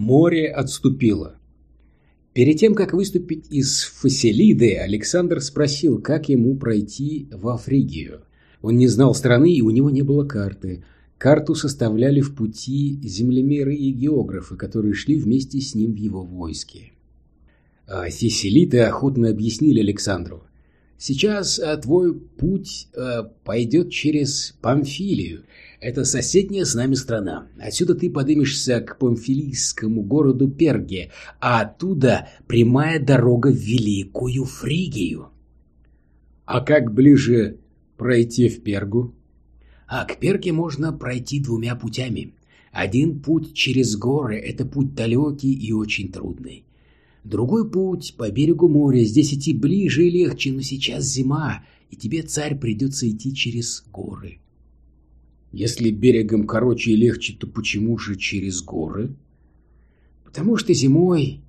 Море отступило. Перед тем, как выступить из Фасилиды, Александр спросил, как ему пройти во Фригию. Он не знал страны, и у него не было карты. Карту составляли в пути землемеры и географы, которые шли вместе с ним в его войске. А Феселиты охотно объяснили Александру. «Сейчас а, твой путь а, пойдет через Памфилию, это соседняя с нами страна. Отсюда ты поднимешься к памфилийскому городу Перге, а оттуда прямая дорога в Великую Фригию. А как ближе пройти в Пергу? А к Перге можно пройти двумя путями. Один путь через горы – это путь далекий и очень трудный. Другой путь по берегу моря. Здесь идти ближе и легче, но сейчас зима, и тебе, царь, придется идти через горы. Если берегом короче и легче, то почему же через горы? Потому что зимой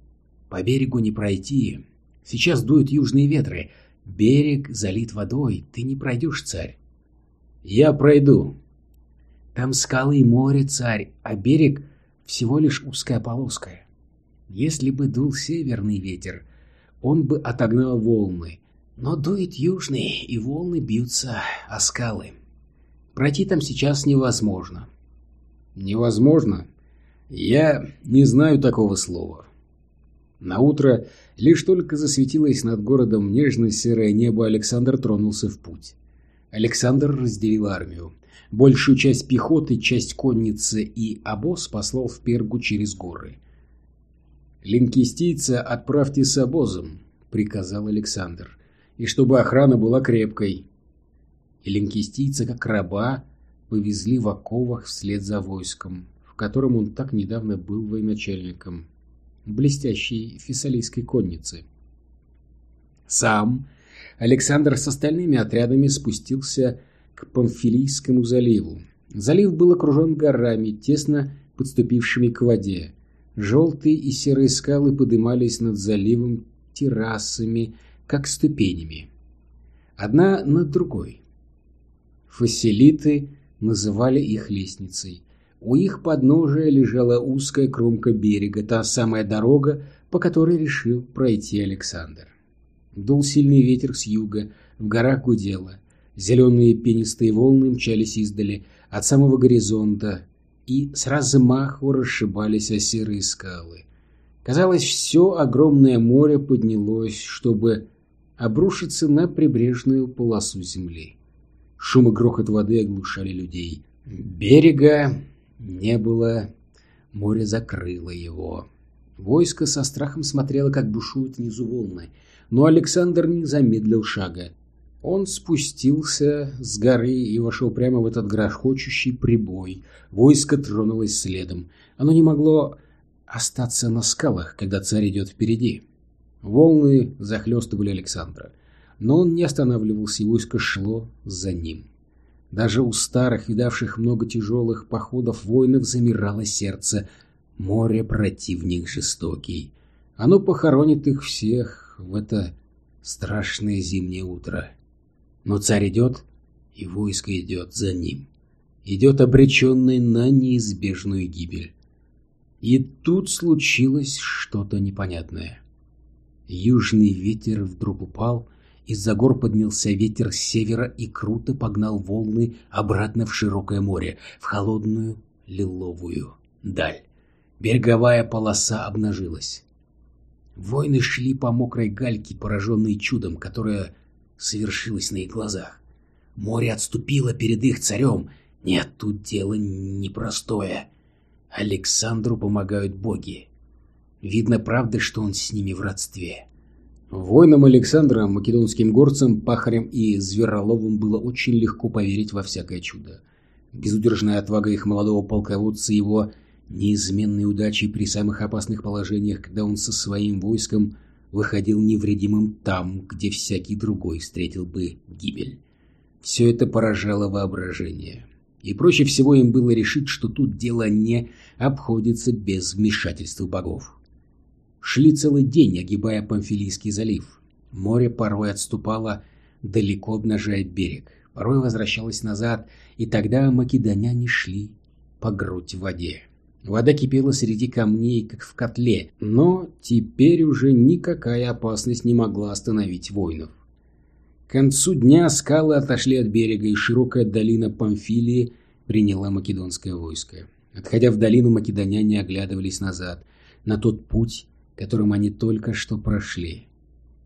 по берегу не пройти. Сейчас дуют южные ветры. Берег залит водой. Ты не пройдешь, царь. Я пройду. Там скалы и море, царь, а берег всего лишь узкая полоска. Если бы дул северный ветер, он бы отогнал волны. Но дует южный, и волны бьются о скалы. Пройти там сейчас невозможно. Невозможно? Я не знаю такого слова. На утро лишь только засветилось над городом нежно-серое небо, Александр тронулся в путь. Александр разделил армию. Большую часть пехоты, часть конницы и обоз послал в Пергу через горы. «Линкистийца отправьте с обозом», — приказал Александр, — «и чтобы охрана была крепкой и линкистийца, как раба, повезли в оковах вслед за войском, в котором он так недавно был военачальником, блестящей фессалийской конницы. Сам Александр с остальными отрядами спустился к Памфилийскому заливу. Залив был окружен горами, тесно подступившими к воде. Желтые и серые скалы подымались над заливом террасами, как ступенями. Одна над другой. Фасилиты называли их лестницей. У их подножия лежала узкая кромка берега, та самая дорога, по которой решил пройти Александр. Дул сильный ветер с юга, в горах гудело. Зеленые пенистые волны мчались издали от самого горизонта и с размаху расшибались о серые скалы. Казалось, все огромное море поднялось, чтобы обрушиться на прибрежную полосу земли. Шум и грохот воды оглушали людей. Берега не было, море закрыло его. Войско со страхом смотрело, как бушуют внизу волны, но Александр не замедлил шага. Он спустился с горы и вошел прямо в этот грохочущий прибой. Войско тронулось следом. Оно не могло остаться на скалах, когда царь идет впереди. Волны захлестывали Александра но он не останавливался, и войско шло за ним. Даже у старых, видавших много тяжелых походов воинов, замирало сердце. Море противник жестокий. Оно похоронит их всех в это страшное зимнее утро. Но царь идет, и войско идет за ним. Идет обреченный на неизбежную гибель. И тут случилось что-то непонятное. Южный ветер вдруг упал, из-за гор поднялся ветер с севера и круто погнал волны обратно в широкое море, в холодную лиловую даль. Береговая полоса обнажилась. Воины шли по мокрой гальке, пораженные чудом, которое совершилось на их глазах. Море отступило перед их царем. Нет, тут дело непростое. Александру помогают боги. Видно, правда, что он с ними в родстве. Воинам Александра, македонским горцам, пахарям и звероловым было очень легко поверить во всякое чудо. Безудержная отвага их молодого полководца, его неизменной удачей при самых опасных положениях, когда он со своим войском выходил невредимым там, где всякий другой встретил бы гибель. Все это поражало воображение. И проще всего им было решить, что тут дело не обходится без вмешательства богов. Шли целый день, огибая Памфилийский залив. Море порой отступало, далеко обнажая берег, порой возвращалось назад, и тогда македоняне шли по грудь в воде. Вода кипела среди камней, как в котле, но теперь уже никакая опасность не могла остановить воинов. К концу дня скалы отошли от берега, и широкая долина Памфилии приняла македонское войско. Отходя в долину, македоняне оглядывались назад, на тот путь, которым они только что прошли.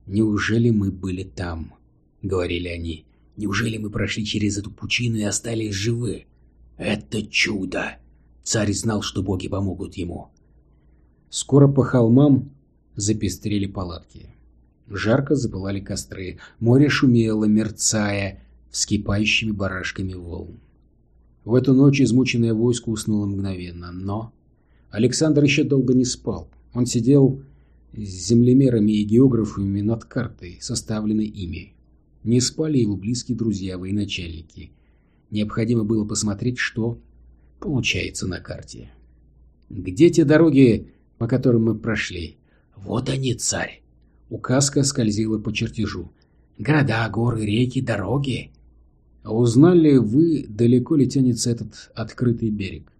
«Неужели мы были там?» — говорили они. «Неужели мы прошли через эту пучину и остались живы?» «Это чудо!» Царь знал, что боги помогут ему. Скоро по холмам запестрели палатки. Жарко запылали костры, море шумело, мерцая вскипающими барашками волн. В эту ночь измученное войско уснуло мгновенно, но Александр еще долго не спал. Он сидел с землемерами и географами над картой, составленной ими. Не спали его близкие друзья, военачальники. Необходимо было посмотреть, что получается на карте. Где те дороги, по которым мы прошли? Вот они, царь. Указка скользила по чертежу. Города, горы, реки, дороги. А узнали вы, далеко ли тянется этот открытый берег?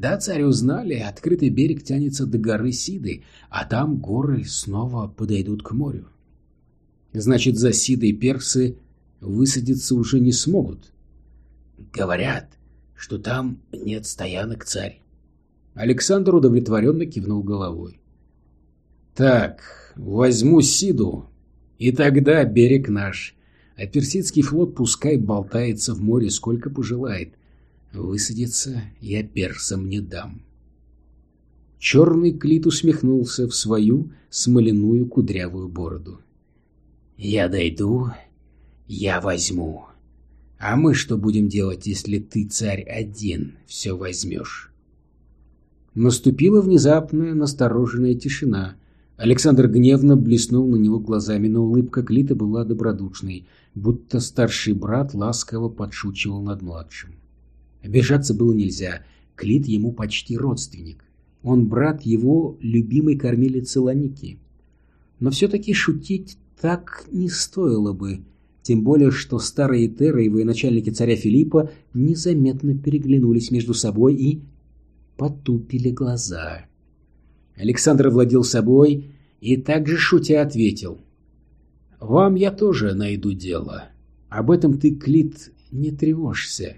Да, царь, узнали, открытый берег тянется до горы Сиды, а там горы снова подойдут к морю. Значит, за Сидой персы высадиться уже не смогут. Говорят, что там нет стоянок, царь. Александр удовлетворенно кивнул головой. Так, возьму Сиду, и тогда берег наш. А персидский флот пускай болтается в море сколько пожелает. Высадиться я персам не дам. Черный клит усмехнулся в свою смоляную кудрявую бороду. «Я дойду, я возьму. А мы что будем делать, если ты, царь, один все возьмешь? Наступила внезапная настороженная тишина. Александр гневно блеснул на него глазами, но улыбка Клита была добродушной, будто старший брат ласково подшучивал над младшим. Обижаться было нельзя, Клит ему почти родственник. Он брат его любимой кормилицы Ланики. Но все-таки шутить так не стоило бы, тем более, что старые Терры и военачальники царя Филиппа незаметно переглянулись между собой и потупили глаза. Александр владел собой и также шутя ответил. «Вам я тоже найду дело. Об этом ты, Клит, не тревожься».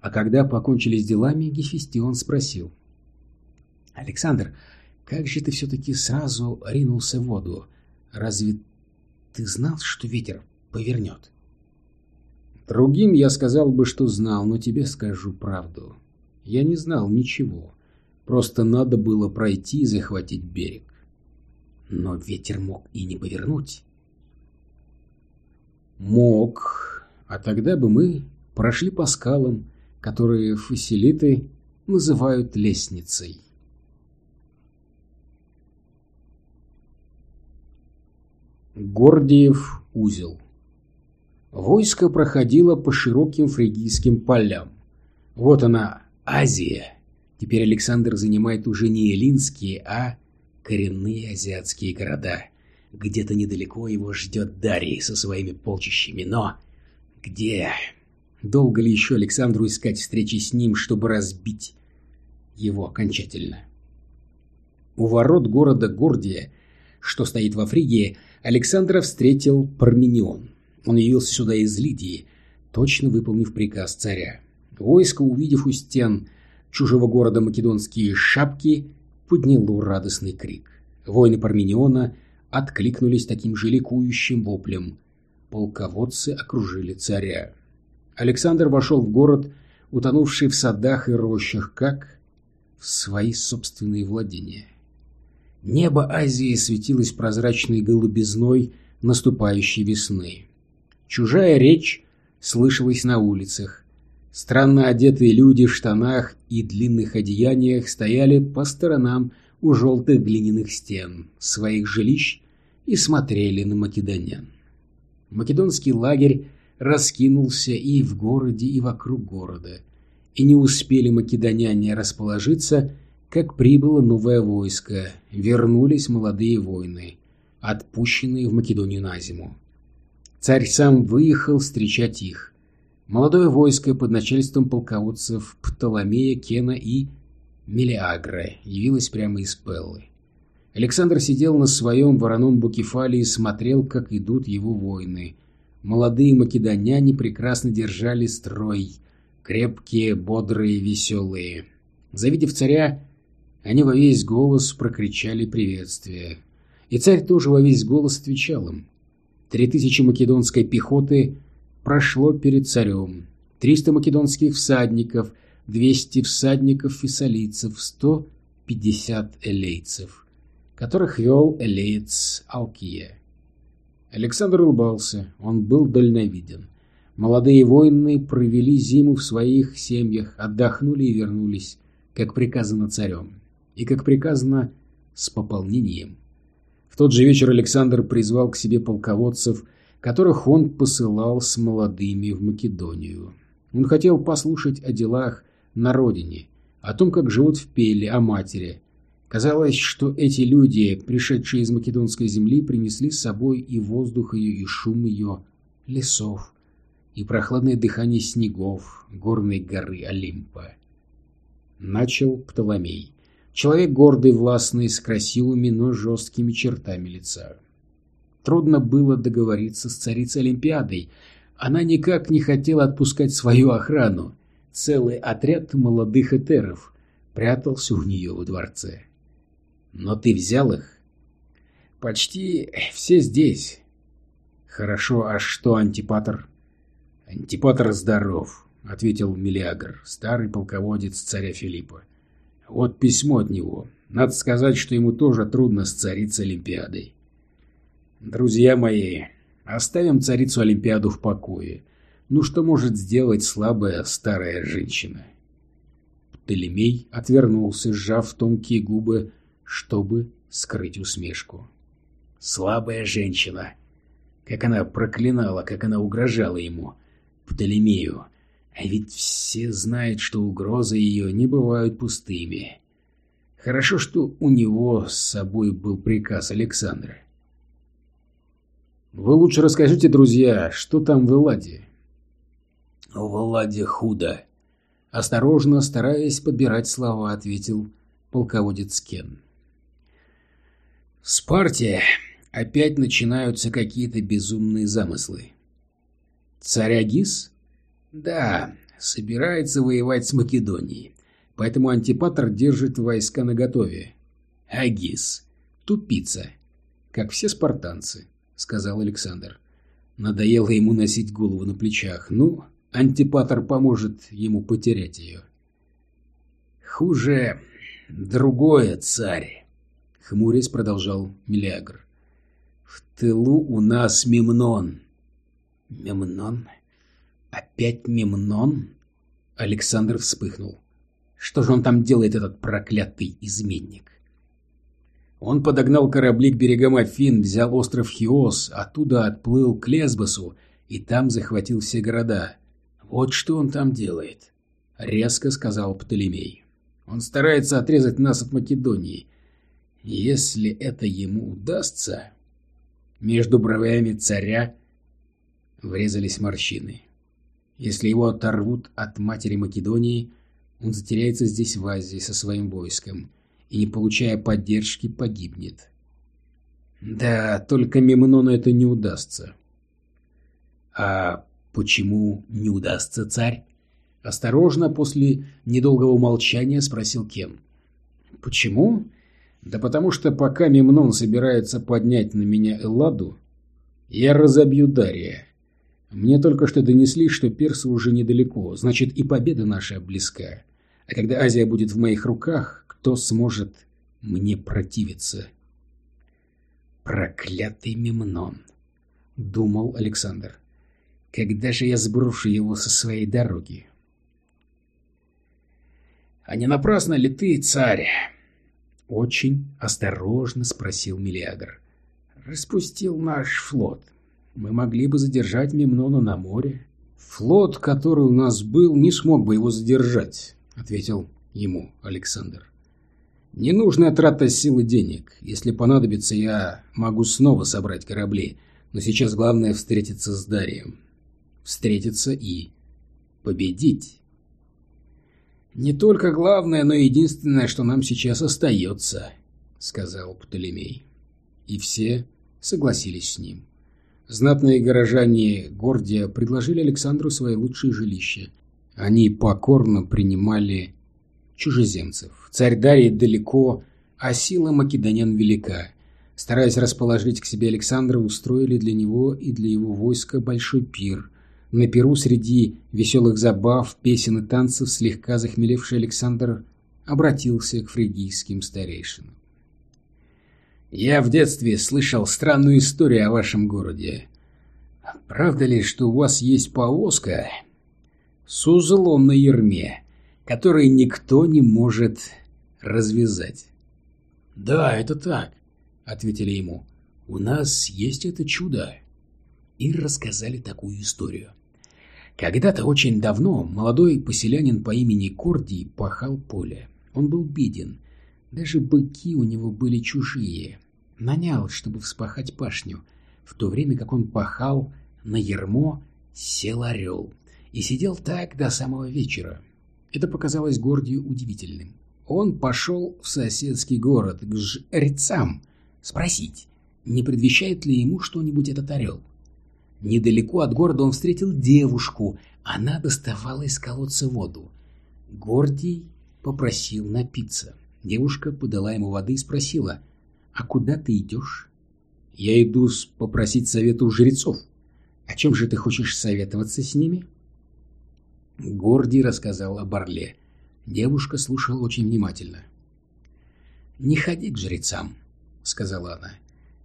А когда покончили с делами, Гефестион спросил. «Александр, как же ты все-таки сразу ринулся в воду? Разве ты знал, что ветер повернет. Другим я сказал бы, что знал, но тебе скажу правду. Я не знал ничего. Просто надо было пройти и захватить берег. Но ветер мог и не повернуть. Мог. А тогда бы мы прошли по скалам, которые фасилиты называют лестницей. Гордиев узел Войско проходило по широким фригийским полям. Вот она, Азия. Теперь Александр занимает уже не эллинские, а коренные азиатские города. Где-то недалеко его ждет Дарий со своими полчищами, но... Где? Долго ли еще Александру искать встречи с ним, чтобы разбить его окончательно? У ворот города Гордия, что стоит во Фригии, Александра встретил Парменион. Он явился сюда из Лидии, точно выполнив приказ царя. Войско, увидев у стен чужого города македонские шапки, подняло радостный крик. Воины Пармениона откликнулись таким же ликующим воплем. Полководцы окружили царя. Александр вошел в город, утонувший в садах и рощах, как в свои собственные владения. Небо Азии светилось прозрачной голубизной наступающей весны. Чужая речь слышалась на улицах. Странно одетые люди в штанах и длинных одеяниях стояли по сторонам у желтых глиняных стен своих жилищ и смотрели на македонян. Македонский лагерь раскинулся и в городе, и вокруг города. И не успели македоняне расположиться, как прибыло новое войско, вернулись молодые воины, отпущенные в Македонию на зиму. Царь сам выехал встречать их. Молодое войско под начальством полководцев Птоломея, Кена и Мелиагра явилась прямо из Пеллы. Александр сидел на своем вороном букефале и смотрел, как идут его воины. Молодые македоняне прекрасно держали строй, крепкие, бодрые, веселые. Завидев царя, они во весь голос прокричали приветствие. И царь тоже во весь голос отвечал им. Три тысячи македонской пехоты прошло перед царем, триста македонских всадников, двести всадников фессалийцев, сто пятьдесят элейцев, которых вел элеец Алкия. Александр улыбался, он был дальновиден. Молодые воины провели зиму в своих семьях, отдохнули и вернулись, как приказано царем, и как приказано с пополнением. В тот же вечер Александр призвал к себе полководцев, которых он посылал с молодыми в Македонию. Он хотел послушать о делах на родине, о том, как живут в Пеле, о матери. Казалось, что эти люди, пришедшие из македонской земли, принесли с собой и воздух ее, и шум ее, лесов, и прохладное дыхание снегов горной горы Олимпа. Начал Птоломей. Человек гордый, властный, с красивыми, но жесткими чертами лица. Трудно было договориться с царицей Олимпиадой. Она никак не хотела отпускать свою охрану. Целый отряд молодых этеров прятался у нее во дворце. Но ты взял их? Почти все здесь. Хорошо, а что Антипатр? Антипатр здоров, ответил Мелиагр, старый полководец царя Филиппа. Вот письмо от него. Надо сказать, что ему тоже трудно с царицей Олимпиадой. Друзья мои, оставим царицу Олимпиаду в покое. Ну что может сделать слабая старая женщина? Птолемей отвернулся, сжав тонкие губы, чтобы скрыть усмешку. Слабая женщина. Как она проклинала, как она угрожала ему, Птолемею. А ведь все знают, что угрозы ее не бывают пустыми. Хорошо, что у него с собой был приказ Александра. Вы лучше расскажите, друзья, что там в Элладе? В Элладе худо. Осторожно, стараясь подбирать слова, ответил полководец Кен. В Спарте опять начинаются какие-то безумные замыслы. Царь Агис? Да, собирается воевать с Македонией, поэтому Антипатр держит войска наготове. Агис. Тупица. Как все спартанцы сказал Александр. Надоело ему носить голову на плечах. Ну, антипатор поможет ему потерять ее. Хуже другое, царь, хмурясь продолжал Мелиагр. В тылу у нас Мемнон. Мемнон? Опять Мемнон? Александр вспыхнул. Что же он там делает, этот проклятый изменник? Он подогнал корабли к берегам Афин, взял остров Хиос, оттуда отплыл к Лесбосу и там захватил все города. Вот что он там делает, — резко сказал Птолемей. Он старается отрезать нас от Македонии. Если это ему удастся... Между бровями царя врезались морщины. Если его оторвут от матери Македонии, он затеряется здесь в Азии со своим войском и, не получая поддержки, погибнет. Да, только Мемнону это не удастся. А почему не удастся царь? Осторожно, после недолгого молчания спросил Кен. Почему? Да потому что пока Мемнон собирается поднять на меня Элладу, я разобью Дария. Мне только что донесли, что персы уже недалеко, значит и победа наша близка. А когда Азия будет в моих руках, кто сможет мне противиться? Проклятый Мемнон, думал Александр. Когда же я сброшу его со своей дороги? А не напрасно ли ты, царь? Очень осторожно спросил Мелиагр. Распустил наш флот. Мы могли бы задержать Мемнона на море. Флот, который у нас был, не смог бы его задержать, ответил ему Александр. Ненужная трата силы денег. Если понадобится, я могу снова собрать корабли. Но сейчас главное встретиться с Дарием. Встретиться и победить. «Не только главное, но единственное, что нам сейчас остается», — сказал Птолемей. И все согласились с ним. Знатные горожане Гордия предложили Александру свои лучшие жилища. Они покорно принимали чужеземцев. Царь Дарий далеко, а сила македонян велика. Стараясь расположить к себе Александра, устроили для него и для его войска большой пир. На пиру среди веселых забав, песен и танцев слегка захмелевший Александр обратился к фригийским старейшинам. «Я в детстве слышал странную историю о вашем городе. Правда ли, что у вас есть повозка с узлом на ерме, который никто не может развязать?» «Да, это так», — ответили ему. «У нас есть это чудо». И рассказали такую историю. Когда-то очень давно молодой поселянин по имени Кордий пахал поле. Он был беден. Даже быки у него были чужие. Нанял, чтобы вспахать пашню. В то время как он пахал, на ермо сел орел. И сидел так до самого вечера. Это показалось Гордию удивительным он пошел в соседский город к жрецам спросить, не предвещает ли ему что-нибудь этот орел. Недалеко от города он встретил девушку, она доставала из колодца воду. Гордий попросил напиться. Девушка подала ему воды и спросила, «А куда ты идешь?» «Я иду попросить совета у жрецов. О чем же ты хочешь советоваться с ними?» Гордий рассказал об орле. Девушка слушала очень внимательно. «Не ходи к жрецам», — сказала она.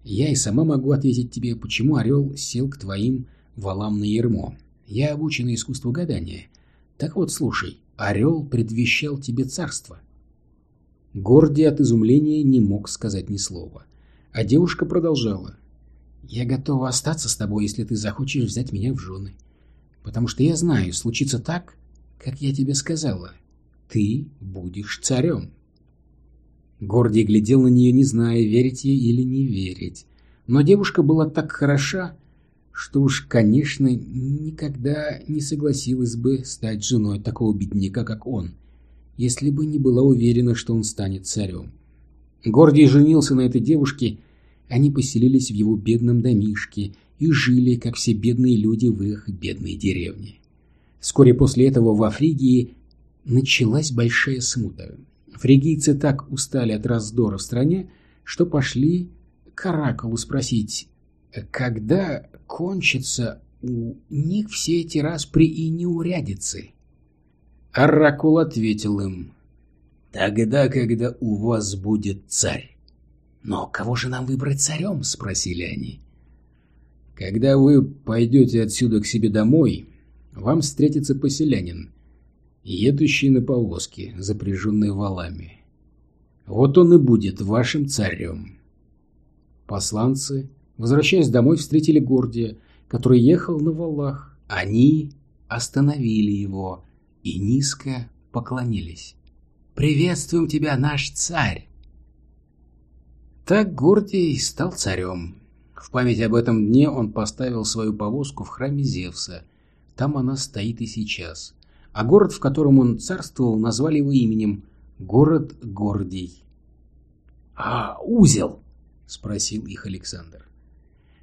«Я и сама могу ответить тебе, почему орел сел к твоим валам на ермо. Я обучена искусству гадания. Так вот, слушай, орел предвещал тебе царство». Гордий от изумления не мог сказать ни слова. А девушка продолжала. «Я готова остаться с тобой, если ты захочешь взять меня в жены. Потому что я знаю, случится так, как я тебе сказала ты будешь царем. Гордий глядел на нее, не зная, верить ей или не верить. Но девушка была так хороша, что уж, конечно, никогда не согласилась бы стать женой такого бедняка, как он, если бы не была уверена, что он станет царем. Гордий женился на этой девушке, они поселились в его бедном домишке и жили, как все бедные люди в их бедной деревне. Вскоре после этого во Фригии началась большая смута. Фригийцы так устали от раздора в стране, что пошли к Оракулу спросить, когда кончатся у них все эти распри и неурядицы. Оракул ответил им, «Тогда, когда у вас будет царь». «Но кого же нам выбрать царем?» — спросили они. «Когда вы пойдете отсюда к себе домой, вам встретится поселянин, едущий на повозке, запряженной валами. Вот он и будет вашим царем. Посланцы, возвращаясь домой, встретили Гордия, который ехал на валах. Они остановили его и низко поклонились. «Приветствуем тебя, наш царь!» Так Гордий стал царем. В память об этом дне он поставил свою повозку в храме Зевса. Там она стоит и сейчас а город, в котором он царствовал, назвали его именем город Гордий. «А узел?» — спросил их Александр.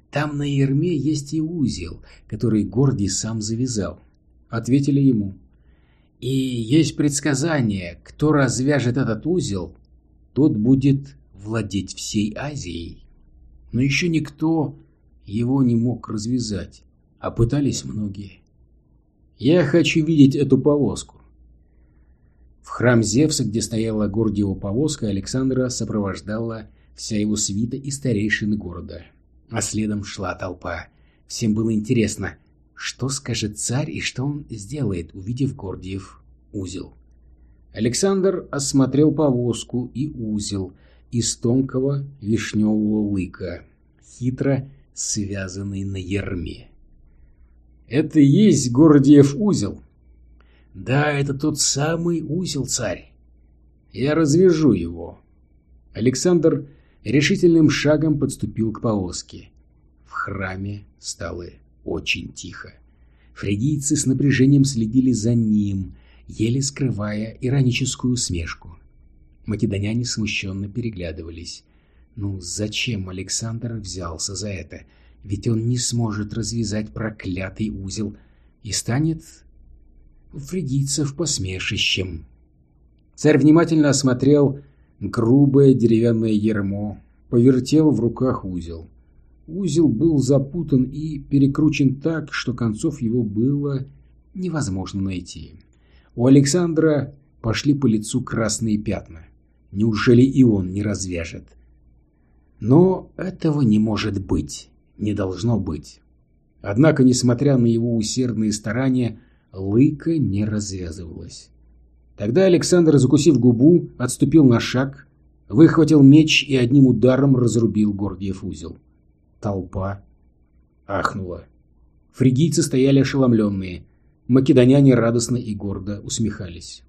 «Там на Ерме есть и узел, который Гордий сам завязал», — ответили ему. «И есть предсказание, кто развяжет этот узел, тот будет владеть всей Азией. Но еще никто его не мог развязать, а пытались многие. Я хочу видеть эту повозку. В храм Зевса, где стояла Гордиева повозка, Александра сопровождала вся его свита и старейшины города. А следом шла толпа. Всем было интересно, что скажет царь и что он сделает, увидев Гордиев узел. Александр осмотрел повозку и узел из тонкого вишневого лыка, хитро связанный на ерме. Это и есть Гордиев узел? Да, это тот самый узел, царь. Я развяжу его. Александр решительным шагом подступил к повозке. В храме стало очень тихо. Фригийцы с напряжением следили за ним. еле скрывая ироническую усмешку. Македоняне смущенно переглядывались. Ну, зачем Александр взялся за это? Ведь он не сможет развязать проклятый узел и станет фригийцев посмешищем. Царь внимательно осмотрел грубое деревянное ермо, повертел в руках узел. Узел был запутан и перекручен так, что концов его было невозможно найти. У Александра пошли по лицу красные пятна. Неужели и он не развяжет? Но этого не может быть, не должно быть. Однако, несмотря на его усердные старания, лыка не развязывалась. Тогда Александр, закусив губу, отступил на шаг, выхватил меч и одним ударом разрубил Гордиев узел. Толпа ахнула. Фригийцы стояли ошеломленные. Македоняне радостно и гордо усмехались.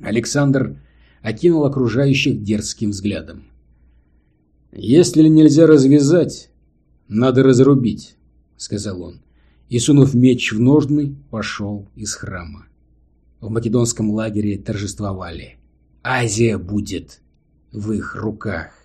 Александр окинул окружающих дерзким взглядом. «Если нельзя развязать, надо разрубить», — сказал он, и, сунув меч в ножны, пошел из храма. В македонском лагере торжествовали. Азия будет в их руках.